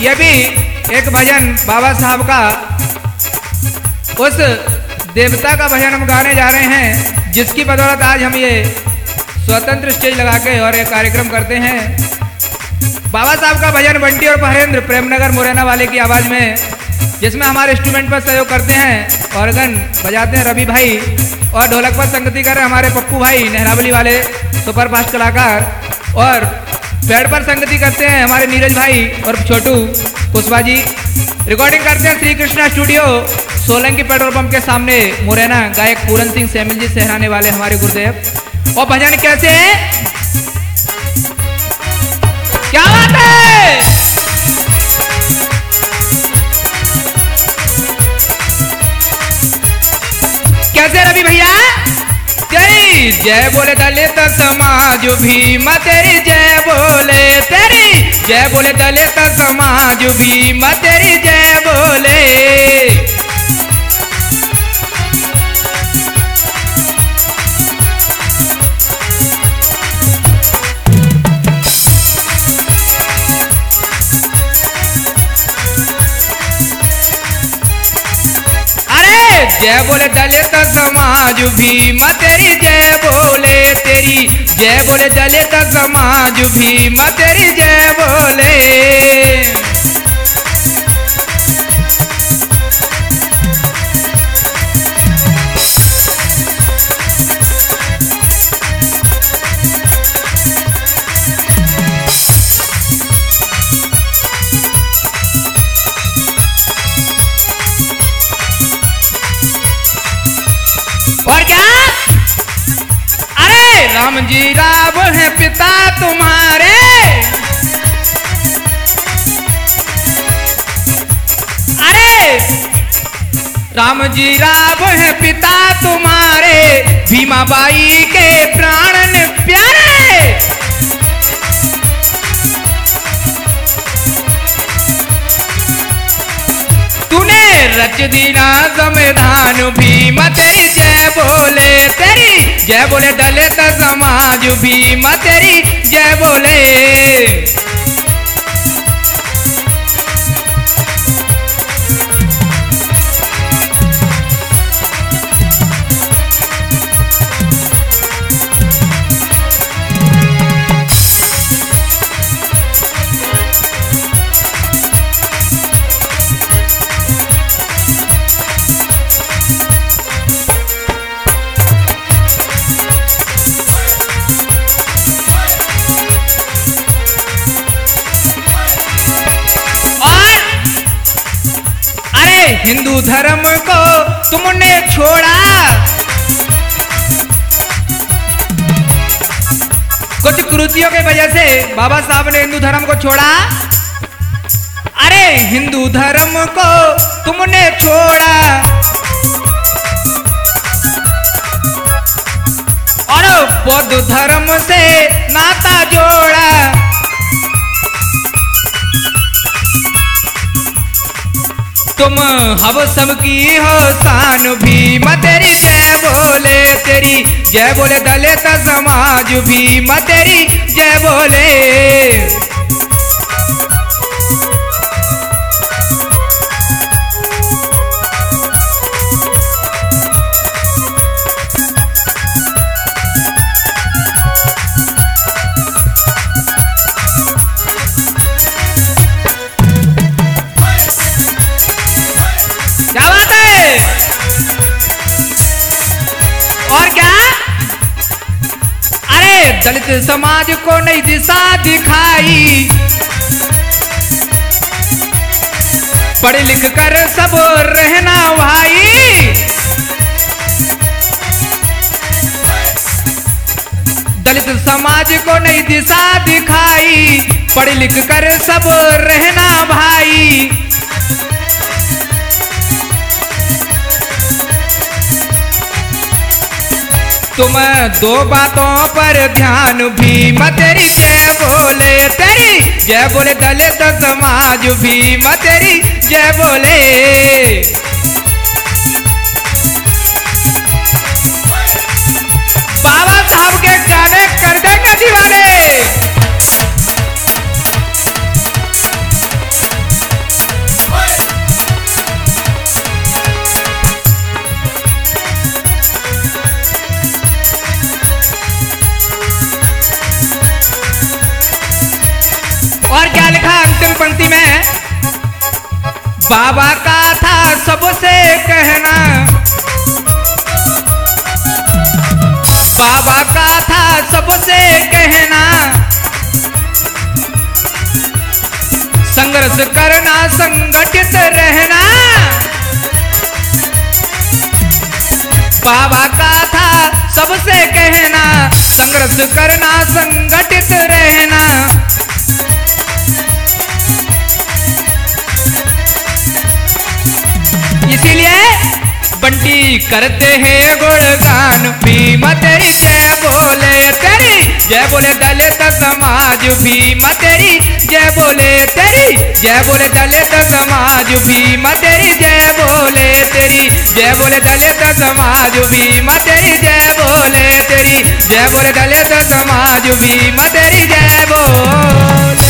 ये भी एक भजन बाबा साहब का। उस देवता का भजन हम गाने जा रहे हैं, जिसकी बदौलत आज हम ये स्वतंत्र स्टेज लगा के और ये कार्यक्रम करते हैं। बाबा साहब का भजन बंटी और पहरेंद्र, प्रेमनगर मुरैना वाले की आवाज़ में, जिसमें हमारे इंस्ट्रूमेंट पर सहयोग करते हैं ऑर्गन बजाते हैं रवि भाई और ढोलक पर संगति कर रहे हमारे पप्पू भाई, नेहरावली वाले सुपरफास्ट कलाकार और पैड पर संगति करते हैं हमारे नीरज भाई और छोटू पुष्पा जी। रिकॉर्डिंग करते हैं Shri Krishna studio Solanki petrol pump के सामने मुरैना, गायक पूरन सिंह सैमिल जी सहराने वाले हमारे गुरुदेव। और भजन कैसे है? क्या बात है? कैसे रवि भैया? तेरी जय बोले दलित समाज भीम तेरी जय बोले तेरी। जय बोले दलित समाज भीम तेरी जय जय बोले दलित समाज, भीम तेरी, जय बोले तेरी। जय बोले दलित समाज, भीम तेरी, जय बोले। क्या? अरे, राम जी राव है पिता तुम्हारे। अरे, राम जी राव है पिता तुम्हारे। भीमा बाई के प्राण प्यारे रच दीना संविधान भीम, तेरी जय बोले, तेरी जय बोले, दलित समाज भीम, तेरी जय बोले। हिंदू धर्म को तुमने छोड़ा। कुछ कृतियों के वजह से बाबा साहब ने हिंदू धर्म को छोड़ा। अरे, हिंदू धर्म को तुमने छोड़ा। और बौद्ध धर्म से नाता जोड़ा। तुम हव सबकी हो शान भीम तेरी जय बोले तेरी, जय बोले दलित समाज भीम तेरी जय बोले। दलित समाज को नई दिशा दिखाई। पढ़ लिख कर सब रहना भाई दलित समाज को नई दिशा दिखाई। पढ़ लिख कर सब रहना भाई। तुम दो बातों पर ध्यान भीम तेरी जय बोले तेरी, जय बोले दलित समाज भीम तेरी, जय बोले बाबा का था सबसे कहना। बाबा का था सबसे कहना। संघर्ष करना, संगठित रहना। बाबा का था सबसे कहना, संघर्ष करना, संगठित रहना। बंटी करते हैं गुणगान। भीम तेरी जय बोले तेरी, जय बोले दलित समाज। भीम तेरी जय बोले तेरी, जय बोले दलित समाज। भीम तेरी जय बोले तेरी, जय बोले दलित समाज। भीम तेरी जय बोले तेरी, जय बोले दलित समाज। भीम तेरी जय बोले